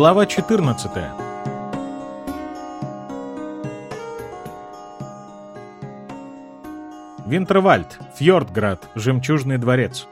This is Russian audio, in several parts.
Глава 14 Винтервальд, Фьордград, Жемчужный дворец.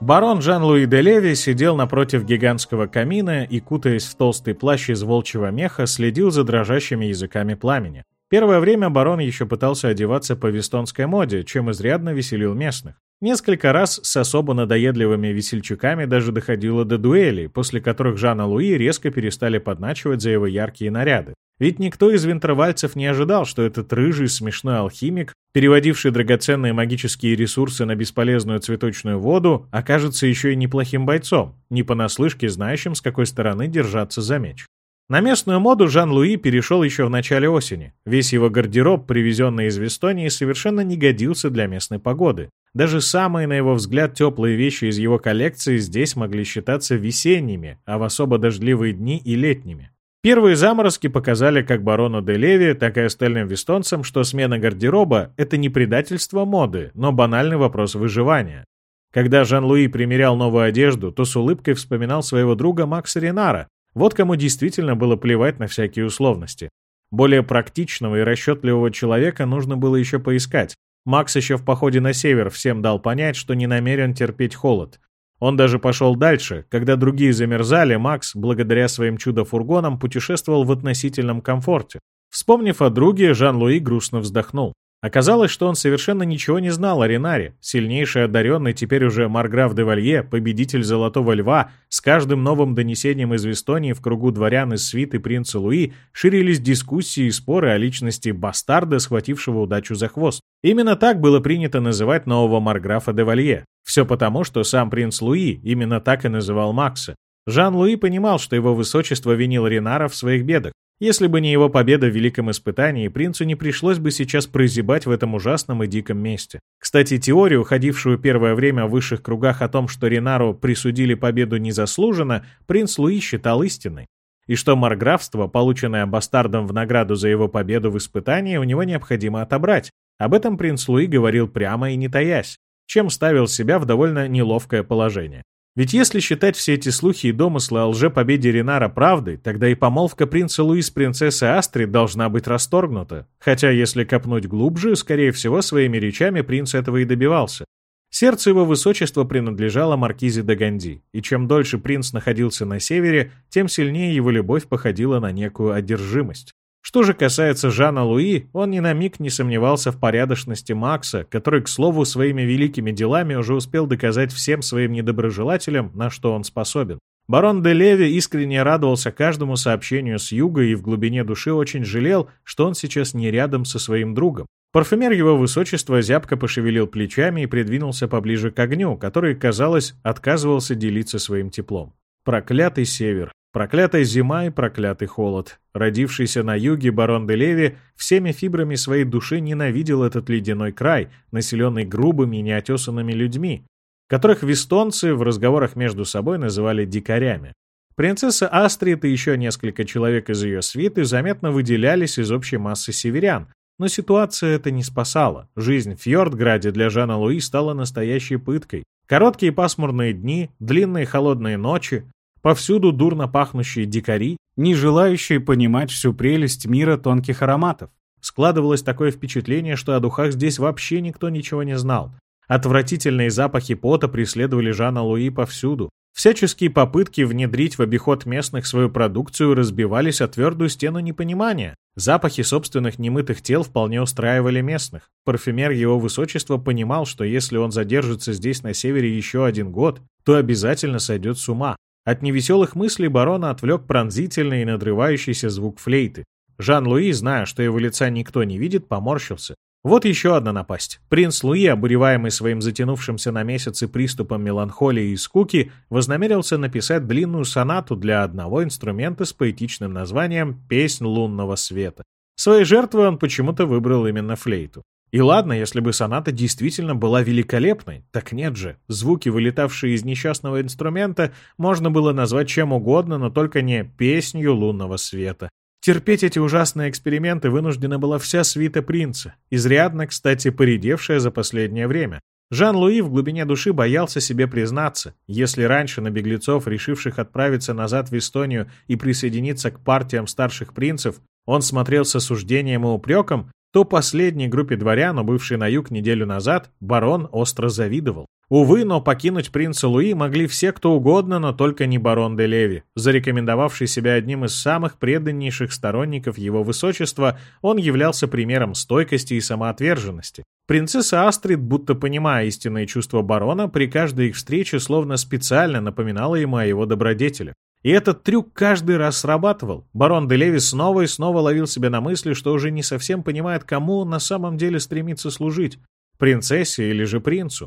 Барон Жан-Луи де Леви сидел напротив гигантского камина и, кутаясь в толстый плащ из волчьего меха, следил за дрожащими языками пламени. Первое время барон еще пытался одеваться по вестонской моде, чем изрядно веселил местных. Несколько раз с особо надоедливыми весельчаками даже доходило до дуэлей, после которых Жана Луи резко перестали подначивать за его яркие наряды. Ведь никто из винтровальцев не ожидал, что этот рыжий смешной алхимик, переводивший драгоценные магические ресурсы на бесполезную цветочную воду, окажется еще и неплохим бойцом, не понаслышке знающим, с какой стороны держаться за меч. На местную моду Жан-Луи перешел еще в начале осени. Весь его гардероб, привезенный из Вестонии, совершенно не годился для местной погоды. Даже самые, на его взгляд, теплые вещи из его коллекции здесь могли считаться весенними, а в особо дождливые дни и летними. Первые заморозки показали как барону де Леви, так и остальным вестонцам, что смена гардероба – это не предательство моды, но банальный вопрос выживания. Когда Жан-Луи примерял новую одежду, то с улыбкой вспоминал своего друга Макса Ренара, вот кому действительно было плевать на всякие условности. Более практичного и расчетливого человека нужно было еще поискать. Макс еще в походе на север всем дал понять, что не намерен терпеть холод. Он даже пошел дальше. Когда другие замерзали, Макс, благодаря своим чудо-фургонам, путешествовал в относительном комфорте. Вспомнив о друге, Жан-Луи грустно вздохнул. Оказалось, что он совершенно ничего не знал о Ренаре. Сильнейший одаренный теперь уже Марграф де Валье, победитель Золотого Льва, с каждым новым донесением из Вестонии в кругу дворян из свиты принца Луи ширились дискуссии и споры о личности бастарда, схватившего удачу за хвост. Именно так было принято называть нового Марграфа де Валье. Все потому, что сам принц Луи именно так и называл Макса. Жан-Луи понимал, что его высочество винил Ренара в своих бедах, если бы не его победа в Великом Испытании, принцу не пришлось бы сейчас прозябать в этом ужасном и диком месте. Кстати, теорию, ходившую первое время в высших кругах о том, что Ренару присудили победу незаслуженно, принц Луи считал истинной. И что марграфство, полученное бастардом в награду за его победу в испытании, у него необходимо отобрать. Об этом принц Луи говорил прямо и не таясь, чем ставил себя в довольно неловкое положение. Ведь если считать все эти слухи и домыслы о лже-победе Ренара правдой, тогда и помолвка принца Луи с принцессой Астрид должна быть расторгнута. Хотя, если копнуть глубже, скорее всего, своими речами принц этого и добивался. Сердце его высочества принадлежало маркизе де Ганди, и чем дольше принц находился на севере, тем сильнее его любовь походила на некую одержимость. Что же касается Жана Луи, он ни на миг не сомневался в порядочности Макса, который, к слову, своими великими делами уже успел доказать всем своим недоброжелателям, на что он способен. Барон де Леви искренне радовался каждому сообщению с юга и в глубине души очень жалел, что он сейчас не рядом со своим другом. Парфюмер его высочества зябко пошевелил плечами и придвинулся поближе к огню, который, казалось, отказывался делиться своим теплом. Проклятый север. Проклятая зима и проклятый холод. Родившийся на юге барон де Леви всеми фибрами своей души ненавидел этот ледяной край, населенный грубыми и неотесанными людьми, которых вестонцы в разговорах между собой называли дикарями. Принцесса Астрид и еще несколько человек из ее свиты заметно выделялись из общей массы северян, но ситуация это не спасала. Жизнь в Фьордграде для Жана Луи стала настоящей пыткой. Короткие пасмурные дни, длинные холодные ночи, Повсюду дурно пахнущие дикари, не желающие понимать всю прелесть мира тонких ароматов. Складывалось такое впечатление, что о духах здесь вообще никто ничего не знал. Отвратительные запахи пота преследовали Жана Луи повсюду. Всяческие попытки внедрить в обиход местных свою продукцию разбивались о твердую стену непонимания. Запахи собственных немытых тел вполне устраивали местных. Парфюмер его высочества понимал, что если он задержится здесь на севере еще один год, то обязательно сойдет с ума. От невеселых мыслей барона отвлек пронзительный и надрывающийся звук флейты. Жан-Луи, зная, что его лица никто не видит, поморщился. Вот еще одна напасть. Принц Луи, обуреваемый своим затянувшимся на месяцы приступом меланхолии и скуки, вознамерился написать длинную сонату для одного инструмента с поэтичным названием «Песнь лунного света». Своей жертвой он почему-то выбрал именно флейту. И ладно, если бы соната действительно была великолепной, так нет же. Звуки, вылетавшие из несчастного инструмента, можно было назвать чем угодно, но только не песнью лунного света. Терпеть эти ужасные эксперименты вынуждена была вся свита принца, изрядно, кстати, поредевшая за последнее время. Жан-Луи в глубине души боялся себе признаться, если раньше на беглецов, решивших отправиться назад в Эстонию и присоединиться к партиям старших принцев, он смотрел с осуждением и упреком, то последней группе дворян, убывшей на юг неделю назад, барон остро завидовал. Увы, но покинуть принца Луи могли все кто угодно, но только не барон де Леви. Зарекомендовавший себя одним из самых преданнейших сторонников его высочества, он являлся примером стойкости и самоотверженности. Принцесса Астрид, будто понимая истинные чувства барона, при каждой их встрече словно специально напоминала ему о его добродетелях. И этот трюк каждый раз срабатывал. Барон де Леви снова и снова ловил себя на мысли, что уже не совсем понимает, кому он на самом деле стремится служить – принцессе или же принцу.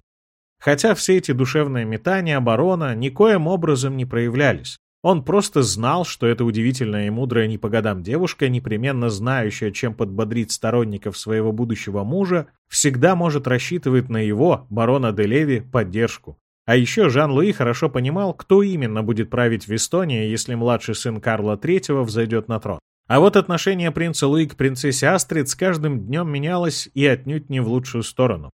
Хотя все эти душевные метания барона никоим образом не проявлялись. Он просто знал, что эта удивительная и мудрая не по годам девушка, непременно знающая, чем подбодрить сторонников своего будущего мужа, всегда может рассчитывать на его, барона де Леви, поддержку. А еще Жан-Луи хорошо понимал, кто именно будет править в Эстонии, если младший сын Карла III взойдет на трон. А вот отношение принца Луи к принцессе Астрид с каждым днем менялось и отнюдь не в лучшую сторону.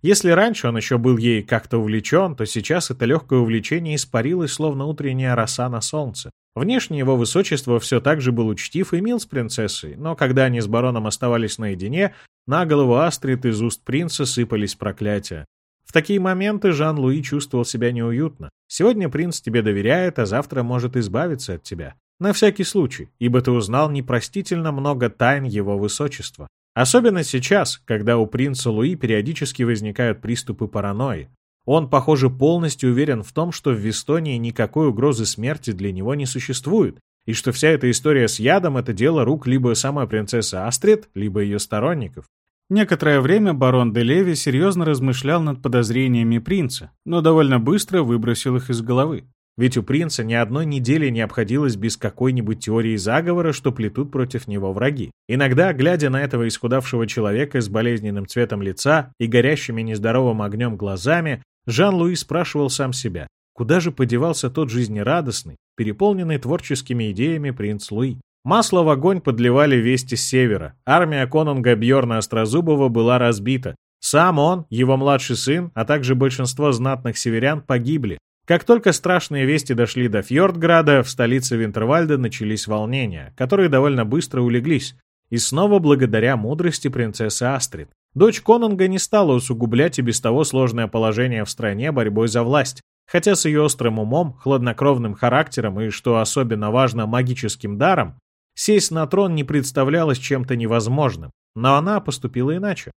Если раньше он еще был ей как-то увлечен, то сейчас это легкое увлечение испарилось, словно утренняя роса на солнце. Внешне его высочество все так же был учтив и мил с принцессой, но когда они с бароном оставались наедине, на голову Астрид из уст принца сыпались проклятия. В такие моменты Жан-Луи чувствовал себя неуютно. Сегодня принц тебе доверяет, а завтра может избавиться от тебя. На всякий случай, ибо ты узнал непростительно много тайн его высочества. Особенно сейчас, когда у принца Луи периодически возникают приступы паранойи. Он, похоже, полностью уверен в том, что в Вестонии никакой угрозы смерти для него не существует, и что вся эта история с ядом — это дело рук либо самой принцессы Астрид, либо ее сторонников. Некоторое время барон де Леви серьезно размышлял над подозрениями принца, но довольно быстро выбросил их из головы. Ведь у принца ни одной недели не обходилось без какой-нибудь теории заговора, что плетут против него враги. Иногда, глядя на этого исхудавшего человека с болезненным цветом лица и горящими нездоровым огнем глазами, Жан-Луи спрашивал сам себя, куда же подевался тот жизнерадостный, переполненный творческими идеями принц Луи. Масло в огонь подливали вести с севера. Армия конунга Бьорна Острозубова была разбита. Сам он, его младший сын, а также большинство знатных северян погибли, как только страшные вести дошли до Фьордграда, в столице Винтервальда начались волнения, которые довольно быстро улеглись, и снова благодаря мудрости принцессы Астрид. Дочь Конунга не стала усугублять и без того сложное положение в стране борьбой за власть, хотя с ее острым умом, хладнокровным характером и, что особенно важно, магическим даром, сесть на трон не представлялось чем-то невозможным, но она поступила иначе.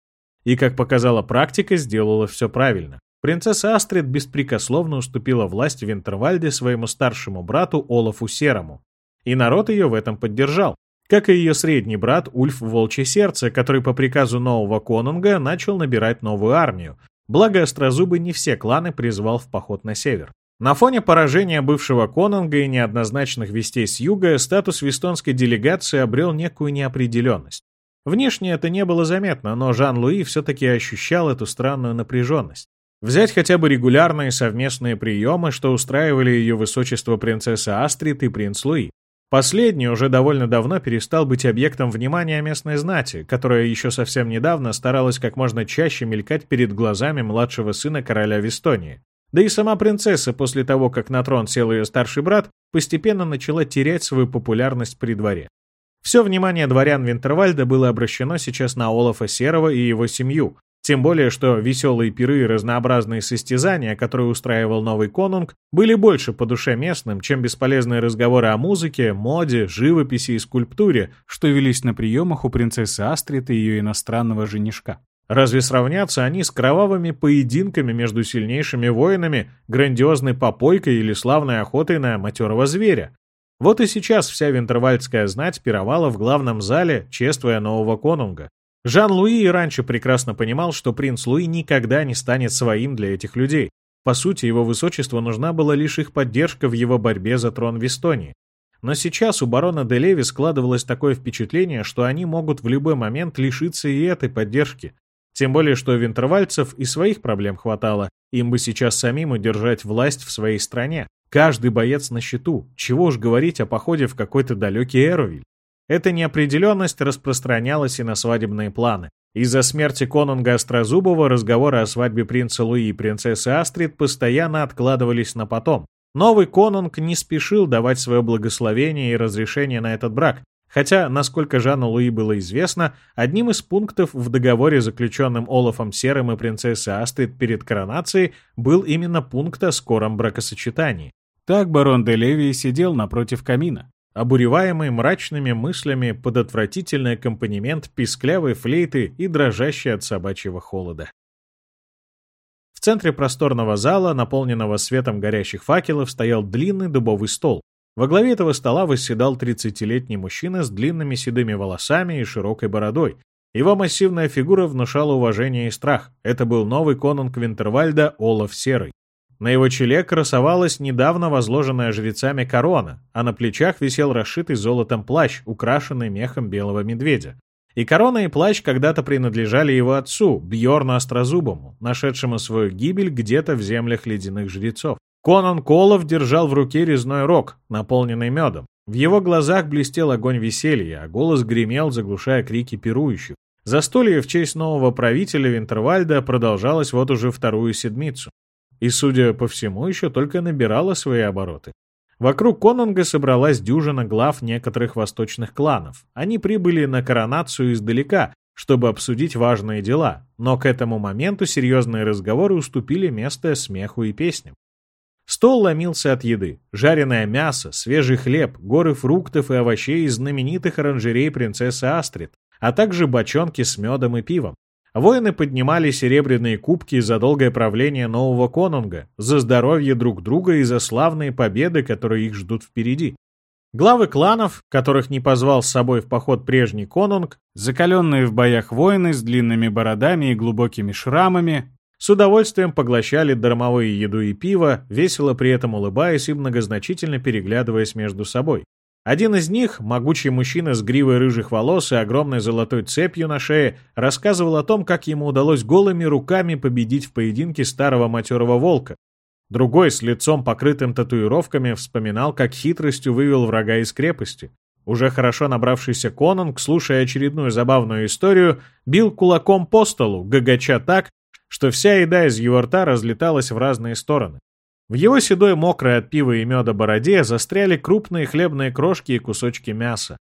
И, как показала практика, сделала все правильно. Принцесса Астрид беспрекословно уступила власть в Винтервальде своему старшему брату Олафу Серому. И народ ее в этом поддержал, как и ее средний брат Ульф Волчье Сердце, который по приказу нового конунга начал набирать новую армию. Благо Острозубы не все кланы призвал в поход на север. На фоне поражения бывшего конунга и неоднозначных вестей с юга статус вестонской делегации обрел некую неопределенность. Внешне это не было заметно, но Жан-Луи все-таки ощущал эту странную напряженность. Взять хотя бы регулярные совместные приемы, что устраивали ее высочество принцесса Астрид и принц Луи. Последний уже довольно давно перестал быть объектом внимания местной знати, которая еще совсем недавно старалась как можно чаще мелькать перед глазами младшего сына короля Вестонии. Да и сама принцесса после того, как на трон сел ее старший брат, постепенно начала терять свою популярность при дворе. Все внимание дворян Винтервальда было обращено сейчас на Олафа Серого и его семью, тем более, что веселые пиры и разнообразные состязания, которые устраивал новый конунг, были больше по душе местным, чем бесполезные разговоры о музыке, моде, живописи и скульптуре, что велись на приемах у принцессы Астрид и ее иностранного женишка. Разве сравнятся они с кровавыми поединками между сильнейшими воинами, грандиозной попойкой или славной охотой на матерого зверя? Вот и сейчас вся винтервальдская знать пировала в главном зале, чествуя нового конунга. Жан-Луи и раньше прекрасно понимал, что принц Луи никогда не станет своим для этих людей. По сути, его высочеству нужна была лишь их поддержка в его борьбе за трон в Эстонии. Но сейчас у барона де Леви складывалось такое впечатление, что они могут в любой момент лишиться и этой поддержки. Тем более, что винтервальцев и своих проблем хватало, им бы сейчас самим удержать власть в своей стране. Каждый боец на счету, чего уж говорить о походе в какой-то далекий Эровиль. Эта неопределенность распространялась и на свадебные планы. Из-за смерти конунга Острозубова разговоры о свадьбе принца Луи и принцессы Астрид постоянно откладывались на потом. Новый конунг не спешил давать свое благословение и разрешение на этот брак, хотя, насколько Жанну Луи было известно, одним из пунктов в договоре, заключенном Олафом Серым и принцессой Астрид перед коронацией, был именно пункт о скором бракосочетании. Так барон де Леви сидел напротив камина, обуреваемый мрачными мыслями под отвратительный аккомпанемент писклявой флейты и дрожащей от собачьего холода. В центре просторного зала, наполненного светом горящих факелов, стоял длинный дубовый стол. Во главе этого стола восседал 30-летний мужчина с длинными седыми волосами и широкой бородой. Его массивная фигура внушала уважение и страх. Это был новый конунг Винтервальда Олаф Серый. На его челе красовалась недавно возложенная жрецами корона, а на плечах висел расшитый золотом плащ, украшенный мехом белого медведя. И корона и плащ когда-то принадлежали его отцу, Бьорну Острозубому, нашедшему свою гибель где-то в землях ледяных жрецов. Конан Колов держал в руке резной рог, наполненный медом. В его глазах блестел огонь веселья, а голос гремел, заглушая крики пирующих. Застолье в честь нового правителя Винтервальда продолжалось вот уже вторую седмицу и, судя по всему, еще только набирала свои обороты. Вокруг Конунга собралась дюжина глав некоторых восточных кланов. Они прибыли на коронацию издалека, чтобы обсудить важные дела, но к этому моменту серьезные разговоры уступили место смеху и песням. Стол ломился от еды. Жареное мясо, свежий хлеб, горы фруктов и овощей из знаменитых оранжерей принцессы Астрид, а также бочонки с медом и пивом. Воины поднимали серебряные кубки за долгое правление нового конунга, за здоровье друг друга и за славные победы, которые их ждут впереди. Главы кланов, которых не позвал с собой в поход прежний конунг, закаленные в боях воины с длинными бородами и глубокими шрамами, с удовольствием поглощали дармовые еду и пиво, весело при этом улыбаясь и многозначительно переглядываясь между собой. Один из них, могучий мужчина с гривой рыжих волос и огромной золотой цепью на шее, рассказывал о том, как ему удалось голыми руками победить в поединке старого матерого волка. Другой, с лицом покрытым татуировками, вспоминал, как хитростью вывел врага из крепости. Уже хорошо набравшийся Конанг, слушая очередную забавную историю, бил кулаком по столу, гагача так, что вся еда из его рта разлеталась в разные стороны. В его седой мокрой от пива и меда бороде застряли крупные хлебные крошки и кусочки мяса.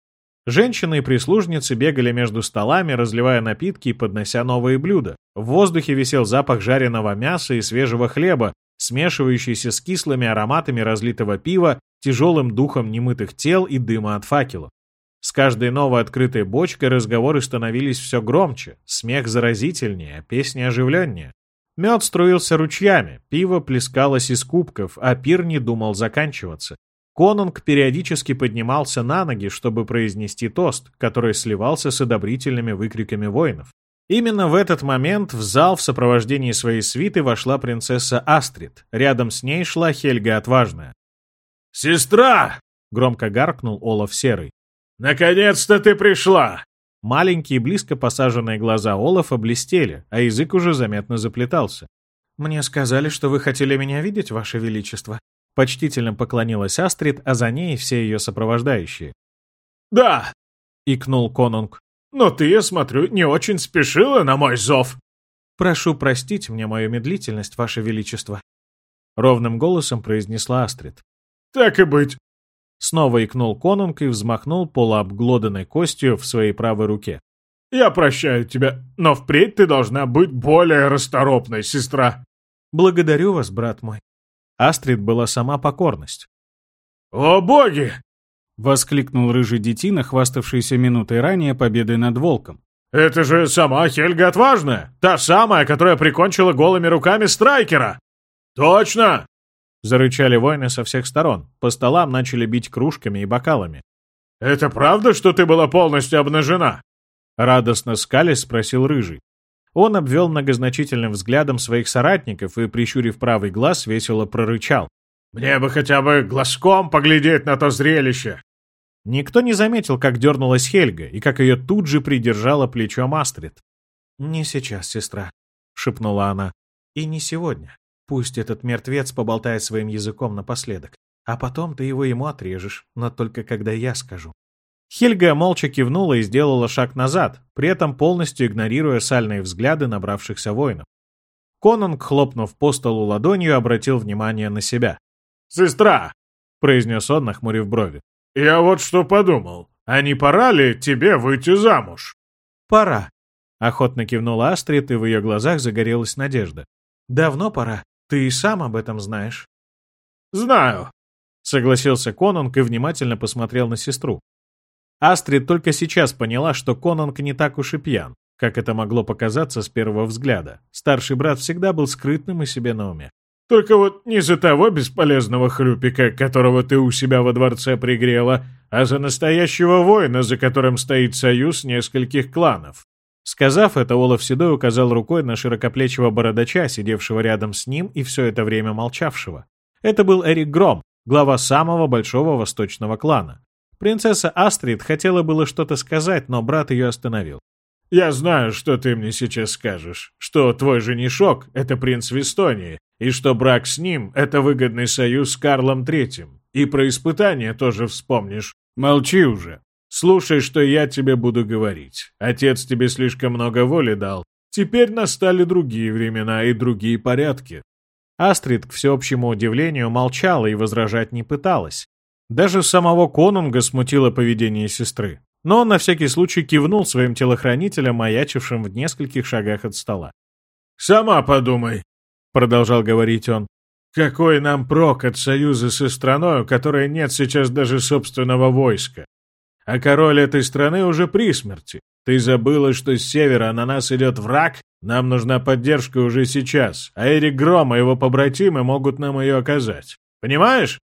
Женщины и прислужницы бегали между столами, разливая напитки и поднося новые блюда. В воздухе висел запах жареного мяса и свежего хлеба, смешивающийся с кислыми ароматами разлитого пива, тяжелым духом немытых тел и дыма от факелов. С каждой новой открытой бочкой разговоры становились все громче, смех заразительнее, а песни оживленнее. Мед струился ручьями, пиво плескалось из кубков, а пир не думал заканчиваться. Конунг периодически поднимался на ноги, чтобы произнести тост, который сливался с одобрительными выкриками воинов. Именно в этот момент в зал в сопровождении своей свиты вошла принцесса Астрид. Рядом с ней шла Хельга Отважная. «Сестра!» — громко гаркнул Олаф Серый. «Наконец-то ты пришла!» Маленькие близко посаженные глаза Олафа блестели, а язык уже заметно заплетался. «Мне сказали, что вы хотели меня видеть, Ваше Величество». Почтительно поклонилась Астрид, а за ней все ее сопровождающие. «Да!» — икнул конунг. «Но ты, я смотрю, не очень спешила на мой зов». «Прошу простить мне мою медлительность, Ваше Величество», — ровным голосом произнесла Астрид. «Так и быть. Снова икнул конунг и взмахнул полуобглоданной костью в своей правой руке. «Я прощаю тебя, но впредь ты должна быть более расторопной, сестра». «Благодарю вас, брат мой». Астрид была сама покорность. «О боги!» — воскликнул рыжий детина, хваставшийся минутой ранее победой над волком. «Это же сама Хельга Отважная! Та самая, которая прикончила голыми руками Страйкера!» «Точно! Зарычали воины со всех сторон. По столам начали бить кружками и бокалами. «Это правда, что ты была полностью обнажена?» Радостно скалясь спросил Рыжий. Он обвел многозначительным взглядом своих соратников и, прищурив правый глаз, весело прорычал. «Мне бы хотя бы глазком поглядеть на то зрелище!» Никто не заметил, как дернулась Хельга и как ее тут же придержала плечом Астрид. «Не сейчас, сестра», — шепнула она. «И не сегодня. Пусть этот мертвец поболтает своим языком напоследок, а потом ты его ему отрежешь, но только когда я скажу. Хельга молча кивнула и сделала шаг назад, при этом полностью игнорируя сальные взгляды набравшихся воинов. Конунг, хлопнув по столу ладонью, обратил внимание на себя. «Сестра!» — произнес он, нахмурив брови. «Я вот что подумал. А не пора ли тебе выйти замуж?» «Пора», — охотно кивнула Астрид, и в ее глазах загорелась надежда. «Давно пора. Ты и сам об этом знаешь». «Знаю», — согласился Конунг и внимательно посмотрел на сестру. Астрид только сейчас поняла, что Конунг не так уж и пьян, как это могло показаться с первого взгляда. Старший брат всегда был скрытным и себе на уме. «Только вот не за того бесполезного хлюпика, которого ты у себя во дворце пригрела, а за настоящего воина, за которым стоит союз нескольких кланов». Сказав это, Олаф Седой указал рукой на широкоплечего бородача, сидевшего рядом с ним и все это время молчавшего. Это был Эрик Гром, глава самого большого восточного клана. Принцесса Астрид хотела было что-то сказать, но брат ее остановил. «Я знаю, что ты мне сейчас скажешь, что твой женишок — это принц Вестонии, и что брак с ним — это выгодный союз с Карлом Третьим. И про испытания тоже вспомнишь. Молчи уже. Слушай, что я тебе буду говорить. Отец тебе слишком много воли дал. Теперь настали другие времена и другие порядки». Астрид, к всеобщему удивлению, молчала и возражать не пыталась. Даже самого Конунга смутило поведение сестры. Но он на всякий случай кивнул своим телохранителям, маячившим в нескольких шагах от стола. «Сама подумай», — продолжал говорить он. «Какой нам прок от союза со страной, у которой нет сейчас даже собственного войска? А король этой страны уже при смерти. Ты забыла, что с севера на нас идет враг? Нам нужна поддержка уже сейчас, а Эрик Гром и его побратимы могут нам ее оказать. Понимаешь?»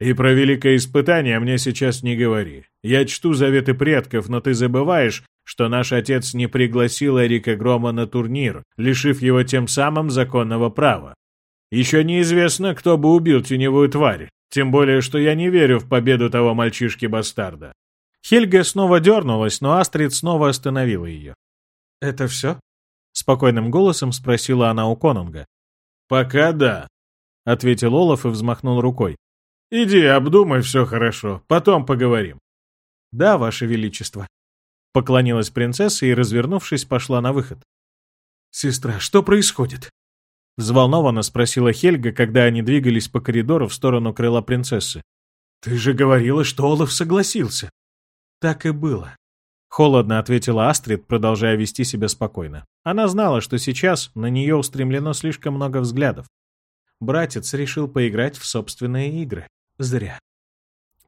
И про великое испытание мне сейчас не говори. Я чту заветы предков, но ты забываешь, что наш отец не пригласил Эрика Грома на турнир, лишив его тем самым законного права. Еще неизвестно, кто бы убил теневую тварь, тем более, что я не верю в победу того мальчишки-бастарда». Хельга снова дернулась, но Астрид снова остановила ее. «Это все?» — спокойным голосом спросила она у Конунга. «Пока да», — ответил Олаф и взмахнул рукой. «Иди, обдумай все хорошо, потом поговорим». «Да, Ваше Величество», — поклонилась принцесса и, развернувшись, пошла на выход. «Сестра, что происходит?» Взволнованно спросила Хельга, когда они двигались по коридору в сторону крыла принцессы. «Ты же говорила, что Олаф согласился». «Так и было», — холодно ответила Астрид, продолжая вести себя спокойно. Она знала, что сейчас на нее устремлено слишком много взглядов. Братец решил поиграть в собственные игры. Зря.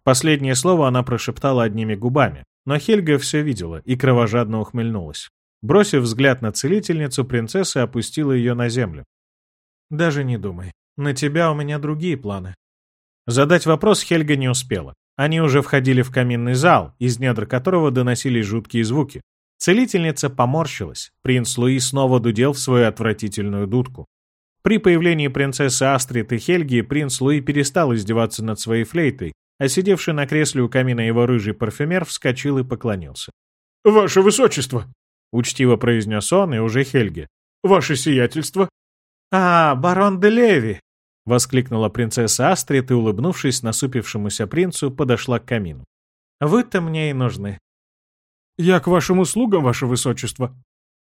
Последнее слово она прошептала одними губами, но Хельга все видела и кровожадно ухмыльнулась. Бросив взгляд на целительницу, принцесса опустила ее на землю. «Даже не думай. На тебя у меня другие планы». Задать вопрос Хельга не успела. Они уже входили в каминный зал, из недр которого доносились жуткие звуки. Целительница поморщилась. Принц Луи снова дудел в свою отвратительную дудку. При появлении принцессы Астрид и Хельги принц Луи перестал издеваться над своей флейтой, а сидевший на кресле у камина его рыжий парфюмер вскочил и поклонился. «Ваше высочество!» — учтиво произнес он и уже Хельги. «Ваше сиятельство!» «А, барон де Леви!» — воскликнула принцесса Астрид и, улыбнувшись насупившемуся принцу, подошла к камину. «Вы-то мне и нужны». «Я к вашим услугам, ваше высочество!»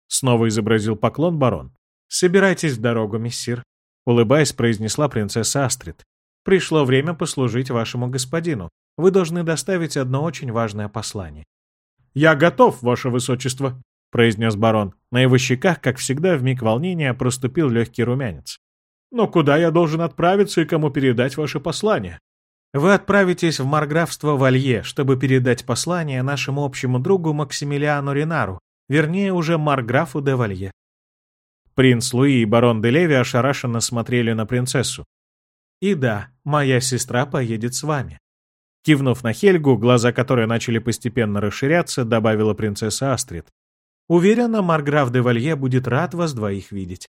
Снова изобразил поклон барон. «Собирайтесь в дорогу, мессир», — улыбаясь, произнесла принцесса Астрид. «Пришло время послужить вашему господину. Вы должны доставить одно очень важное послание». «Я готов, ваше высочество», — произнес барон. На его щеках, как всегда, в миг волнения проступил легкий румянец. «Но куда я должен отправиться и кому передать ваше послание?» «Вы отправитесь в Марграфство Валье, чтобы передать послание нашему общему другу Максимилиану Ринару, вернее, уже Марграфу де Валье. Принц Луи и барон де Леви ошарашенно смотрели на принцессу. «И да, моя сестра поедет с вами». Кивнув на Хельгу, глаза которой начали постепенно расширяться, добавила принцесса Астрид. «Уверена, Марграф де Валье будет рад вас двоих видеть».